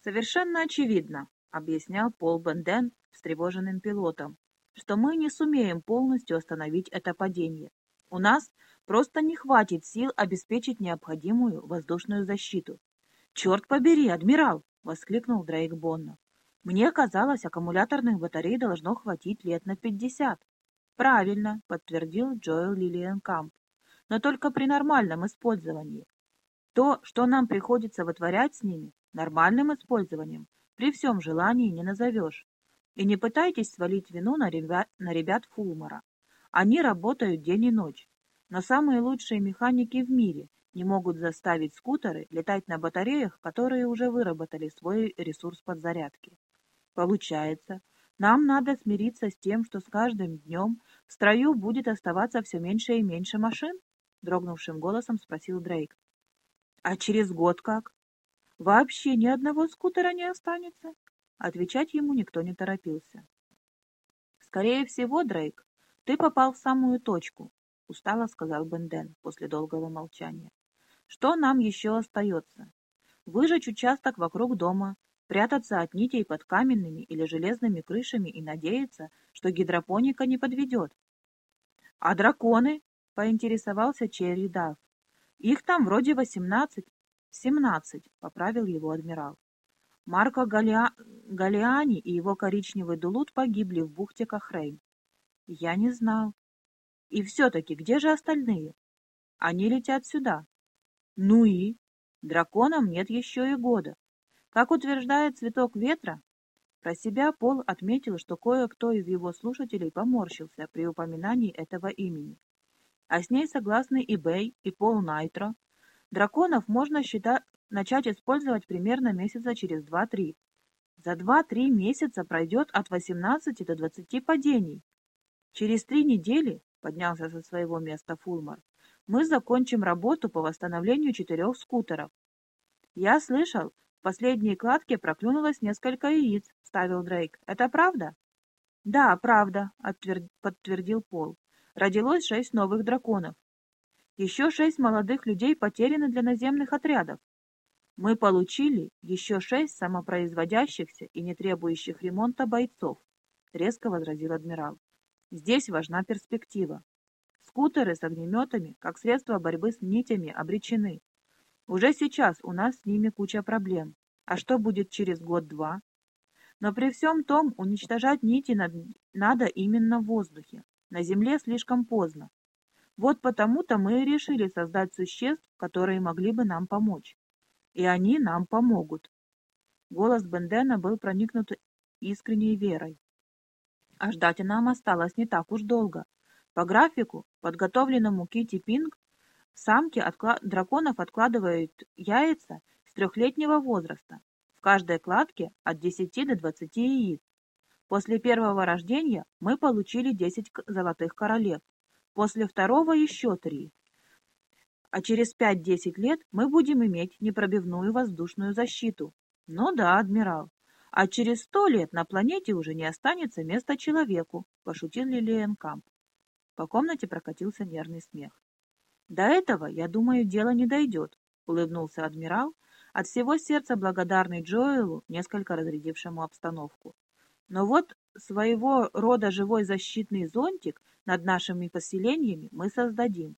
«Совершенно очевидно», — объяснял Пол Бенден встревоженным пилотом, «что мы не сумеем полностью остановить это падение. У нас просто не хватит сил обеспечить необходимую воздушную защиту». «Черт побери, адмирал!» — воскликнул Дрейк Бонна. «Мне казалось, аккумуляторных батарей должно хватить лет на пятьдесят». «Правильно», — подтвердил Джоэл Лилиенкамп. «Но только при нормальном использовании. То, что нам приходится вытворять с ними, нормальным использованием, при всем желании не назовешь. И не пытайтесь свалить вину на ребят, на ребят Фулмора. Они работают день и ночь. Но самые лучшие механики в мире не могут заставить скутеры летать на батареях, которые уже выработали свой ресурс подзарядки. Получается, нам надо смириться с тем, что с каждым днем в строю будет оставаться все меньше и меньше машин? Дрогнувшим голосом спросил Дрейк. А через год как? Вообще ни одного скутера не останется? Отвечать ему никто не торопился. Скорее всего, Дрейк, ты попал в самую точку, устало сказал Бенден после долгого молчания. Что нам еще остается? Выжечь участок вокруг дома, прятаться от нитей под каменными или железными крышами и надеяться, что гидропоника не подведет. — А драконы? — поинтересовался Черри Дав. — Их там вроде восемнадцать. — Семнадцать, — поправил его адмирал. Марко Галиа... Галиани и его коричневый дулут погибли в бухте Кахрейн. Я не знал. И все-таки, где же остальные? Они летят сюда. Ну и? Драконам нет еще и года. Как утверждает цветок ветра, про себя Пол отметил, что кое-кто из его слушателей поморщился при упоминании этого имени. А с ней согласны и Бэй, и Пол Найтро. Драконов можно считать, начать использовать примерно месяца через 2-3. За 2-3 месяца пройдет от 18 до 20 падений. Через три недели, поднялся со своего места Фулмар, мы закончим работу по восстановлению четырех скутеров. Я слышал, в последней кладке проклюнулось несколько яиц, ставил Дрейк. Это правда? Да, правда, подтвердил Пол. Родилось шесть новых драконов. Еще шесть молодых людей потеряны для наземных отрядов. Мы получили еще шесть самопроизводящихся и не требующих ремонта бойцов, резко возразил адмирал. Здесь важна перспектива. Скутеры с огнеметами, как средство борьбы с нитями, обречены. Уже сейчас у нас с ними куча проблем. А что будет через год-два? Но при всем том уничтожать нити надо именно в воздухе. На Земле слишком поздно. Вот потому-то мы и решили создать существ, которые могли бы нам помочь. И они нам помогут. Голос Бендена был проникнут искренней верой. А ждать нам осталось не так уж долго. По графику, подготовленному Кити Пинг, Самки откла... драконов откладывают яйца с трехлетнего возраста. В каждой кладке от 10 до 20 яиц. После первого рождения мы получили 10 золотых королев. После второго еще три. А через 5-10 лет мы будем иметь непробивную воздушную защиту. Ну да, адмирал. А через сто лет на планете уже не останется места человеку, пошутил Лилиенкамп. По комнате прокатился нервный смех. До этого, я думаю, дело не дойдет, улыбнулся адмирал, от всего сердца благодарный Джоэлу, несколько разрядившему обстановку. Но вот своего рода живой защитный зонтик над нашими поселениями мы создадим.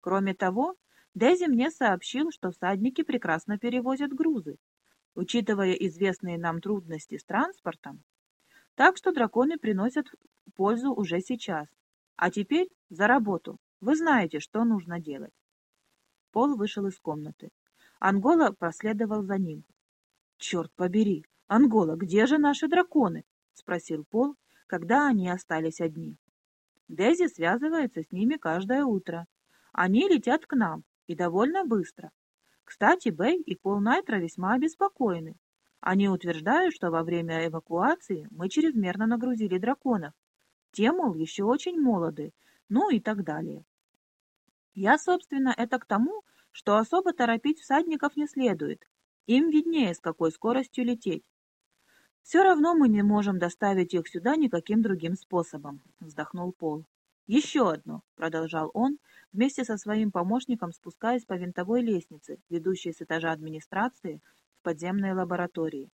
Кроме того, Дези мне сообщил, что всадники прекрасно перевозят грузы, учитывая известные нам трудности с транспортом. Так что драконы приносят пользу уже сейчас. А теперь за работу. Вы знаете, что нужно делать. Пол вышел из комнаты. Ангола проследовал за ним. «Черт побери! Ангола, где же наши драконы?» — спросил Пол, когда они остались одни. Дези связывается с ними каждое утро. Они летят к нам, и довольно быстро. Кстати, Бэй и Пол Найтро весьма обеспокоены. Они утверждают, что во время эвакуации мы чрезмерно нагрузили драконов. Те, мол, еще очень молоды, ну и так далее. Я, собственно, это к тому, что особо торопить всадников не следует. Им виднее, с какой скоростью лететь. «Все равно мы не можем доставить их сюда никаким другим способом», — вздохнул Пол. «Еще одно», — продолжал он, вместе со своим помощником спускаясь по винтовой лестнице, ведущей с этажа администрации в подземные лаборатории.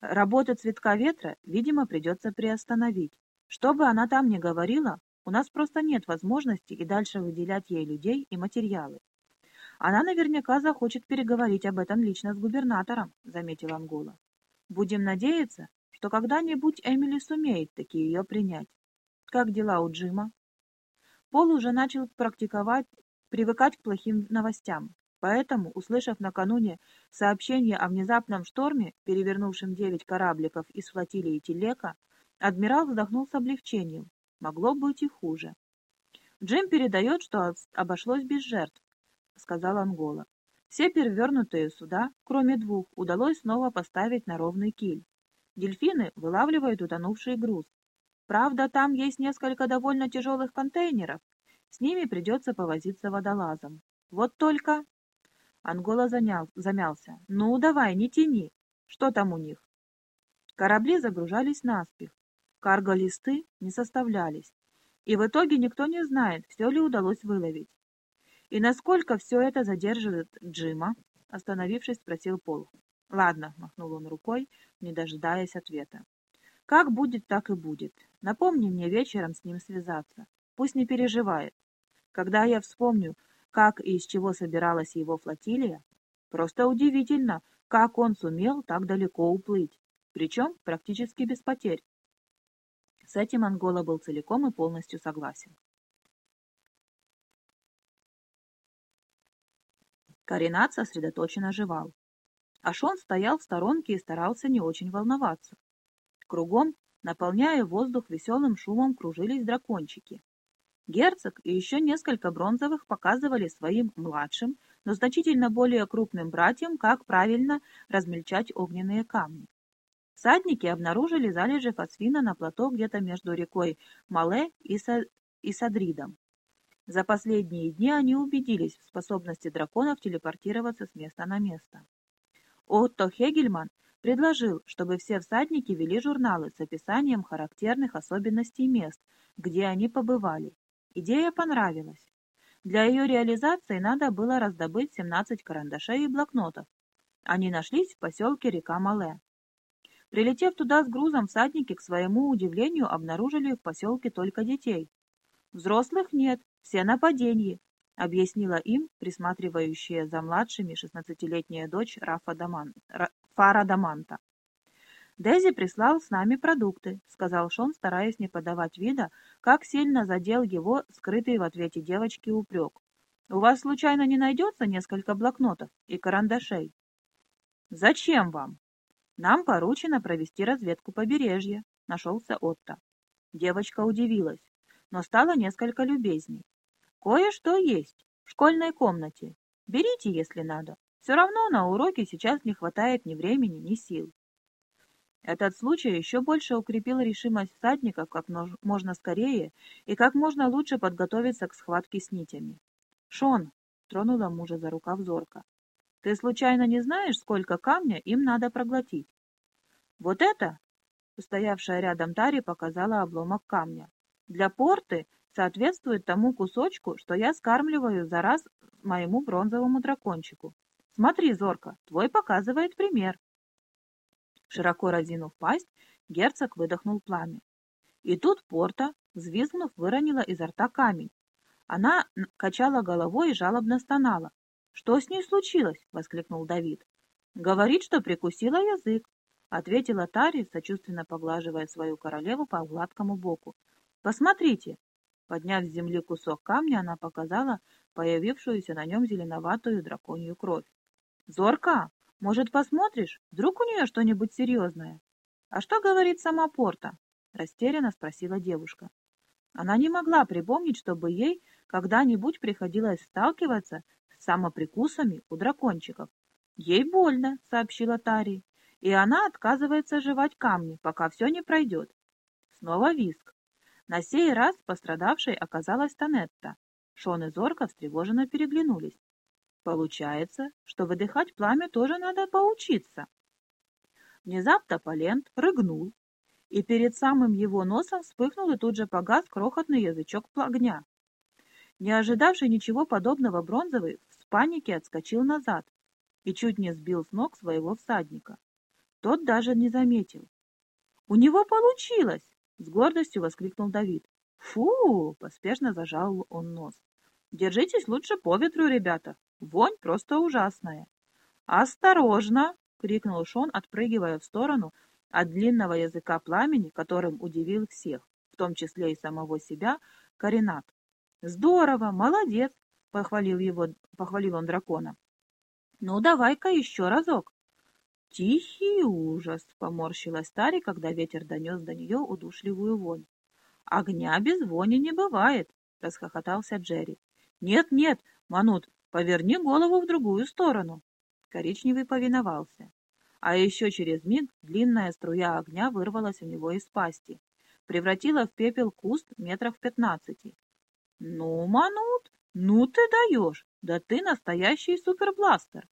Работу цветка ветра, видимо, придется приостановить. Что бы она там ни говорила, у нас просто нет возможности и дальше выделять ей людей и материалы. Она наверняка захочет переговорить об этом лично с губернатором, заметил Ангола. Будем надеяться, что когда-нибудь Эмили сумеет таки ее принять. Как дела у Джима? Пол уже начал практиковать, привыкать к плохим новостям. Поэтому, услышав накануне сообщение о внезапном шторме, перевернувшем девять корабликов из флотилии Телека, адмирал вздохнул с облегчением. Могло быть и хуже. «Джим передает, что обошлось без жертв», — сказал Ангола. «Все перевернутые суда, кроме двух, удалось снова поставить на ровный киль. Дельфины вылавливают утонувший груз. Правда, там есть несколько довольно тяжелых контейнеров. С ними придется повозиться водолазом. Вот только...» Ангола занял, замялся. «Ну, давай, не тяни. Что там у них?» Корабли загружались наспех. Карго-листы не составлялись. И в итоге никто не знает, все ли удалось выловить. «И насколько все это задерживает Джима?» Остановившись, спросил Пол. «Ладно», — махнул он рукой, не дожидаясь ответа. «Как будет, так и будет. Напомни мне вечером с ним связаться. Пусть не переживает. Когда я вспомню, как и из чего собиралась его флотилия, просто удивительно, как он сумел так далеко уплыть, причем практически без потерь. С этим Ангола был целиком и полностью согласен. Каринат сосредоточенно жевал. Ашон стоял в сторонке и старался не очень волноваться. Кругом, наполняя воздух веселым шумом, кружились дракончики. Герцог и еще несколько бронзовых показывали своим младшим, но значительно более крупным братьям, как правильно размельчать огненные камни. Всадники обнаружили залежи фосфина на плато где-то между рекой Мале и, Са... и Садридом. За последние дни они убедились в способности драконов телепортироваться с места на место. Отто Хегельман предложил, чтобы все всадники вели журналы с описанием характерных особенностей мест, где они побывали, Идея понравилась. Для ее реализации надо было раздобыть 17 карандашей и блокнотов. Они нашлись в поселке река Мале. Прилетев туда с грузом, всадники, к своему удивлению, обнаружили в поселке только детей. «Взрослых нет, все нападения», — объяснила им присматривающая за младшими 16-летняя дочь Рафа Даман... Фара Даманта. «Дези прислал с нами продукты», — сказал Шон, стараясь не подавать вида, как сильно задел его скрытый в ответе девочки упрек. «У вас случайно не найдется несколько блокнотов и карандашей?» «Зачем вам?» «Нам поручено провести разведку побережья», — нашелся Отто. Девочка удивилась, но стала несколько любезней. «Кое-что есть в школьной комнате. Берите, если надо. Все равно на уроке сейчас не хватает ни времени, ни сил». Этот случай еще больше укрепил решимость всадников как можно скорее и как можно лучше подготовиться к схватке с нитями. «Шон!» — тронула мужа за рукав зорко. «Ты случайно не знаешь, сколько камня им надо проглотить?» «Вот это!» — устоявшая рядом Тари показала обломок камня. «Для порты соответствует тому кусочку, что я скармливаю за раз моему бронзовому дракончику. Смотри, Зорка, твой показывает пример». Широко разинув пасть, герцог выдохнул пламя. И тут Порта, взвизгнув, выронила изо рта камень. Она качала головой и жалобно стонала. «Что с ней случилось?» — воскликнул Давид. «Говорит, что прикусила язык», — ответила Тари, сочувственно поглаживая свою королеву по гладкому боку. «Посмотрите!» Подняв с земли кусок камня, она показала появившуюся на нем зеленоватую драконью кровь. «Зорка, может, посмотришь? Вдруг у нее что-нибудь серьезное? А что говорит сама Порта? Растерянно спросила девушка. Она не могла припомнить, чтобы ей когда-нибудь приходилось сталкиваться с самоприкусами у дракончиков. Ей больно, сообщила Тари, и она отказывается жевать камни, пока все не пройдет. Снова виск. На сей раз пострадавшей оказалась Танетта. Шон и Зорка встревоженно переглянулись. Получается, что выдыхать пламя тоже надо поучиться. Внезапно Полент рыгнул, и перед самым его носом вспыхнул и тут же погас крохотный язычок огня. Не ожидавший ничего подобного бронзовый в панике отскочил назад и чуть не сбил с ног своего всадника. Тот даже не заметил. «У него получилось!» — с гордостью воскликнул Давид. «Фу!» — поспешно зажал он нос. «Держитесь лучше по ветру, ребята. Вонь просто ужасная». «Осторожно!» — крикнул Шон, отпрыгивая в сторону от длинного языка пламени, которым удивил всех, в том числе и самого себя, Каринат. «Здорово! Молодец!» — похвалил, его, похвалил он дракона. «Ну, давай-ка еще разок!» «Тихий ужас!» — поморщилась Тари, когда ветер донес до нее удушливую вонь. «Огня без вони не бывает!» — расхохотался Джерри. «Нет-нет, Манут, поверни голову в другую сторону!» Коричневый повиновался. А еще через миг длинная струя огня вырвалась у него из пасти, превратила в пепел куст метров пятнадцати. «Ну, Манут, ну ты даешь! Да ты настоящий супербластер!»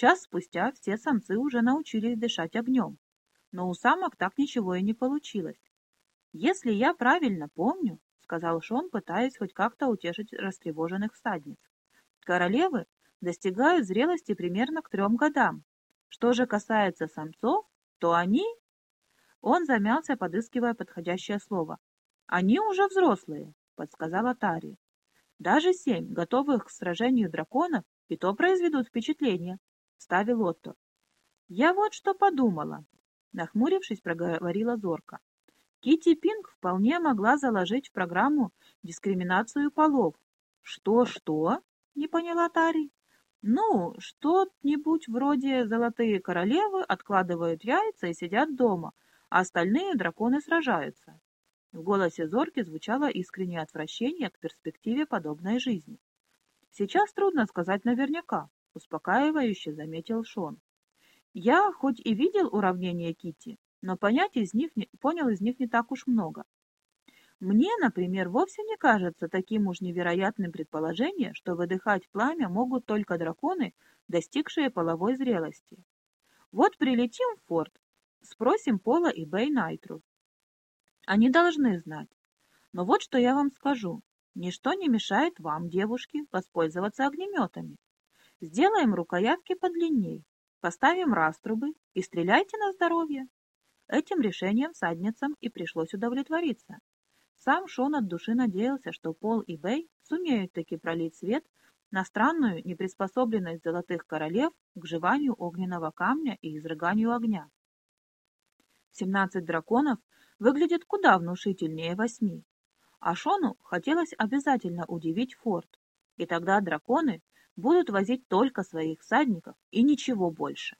Час спустя все самцы уже научились дышать огнем, но у самок так ничего и не получилось. «Если я правильно помню», — сказал Шон, пытаясь хоть как-то утешить растревоженных всадниц, «королевы достигают зрелости примерно к трем годам. Что же касается самцов, то они...» Он замялся, подыскивая подходящее слово. «Они уже взрослые», — подсказала Тари. «Даже семь, готовых к сражению драконов, и то произведут впечатление», — ставил Отто. «Я вот что подумала», — нахмурившись, проговорила Зорка. Кити Пинг вполне могла заложить в программу дискриминацию полов. «Что-что?» — не поняла Тари. «Ну, что-нибудь вроде «Золотые королевы» откладывают яйца и сидят дома, а остальные драконы сражаются». В голосе Зорки звучало искреннее отвращение к перспективе подобной жизни. «Сейчас трудно сказать наверняка», — успокаивающе заметил Шон. «Я хоть и видел уравнение Кити, но понять из них не, понял из них не так уж много. Мне, например, вовсе не кажется таким уж невероятным предположение, что выдыхать пламя могут только драконы, достигшие половой зрелости. Вот прилетим в форт, спросим Пола и Бэй Найтру. Они должны знать. Но вот что я вам скажу. Ничто не мешает вам, девушки, воспользоваться огнеметами. Сделаем рукоятки подлинней, поставим раструбы и стреляйте на здоровье. Этим решением садницам и пришлось удовлетвориться. Сам Шон от души надеялся, что Пол и Бэй сумеют таки пролить свет на странную неприспособленность золотых королев к живанию огненного камня и изрыганию огня. Семнадцать драконов выглядят куда внушительнее восьми, а Шону хотелось обязательно удивить форт, и тогда драконы будут возить только своих всадников и ничего больше.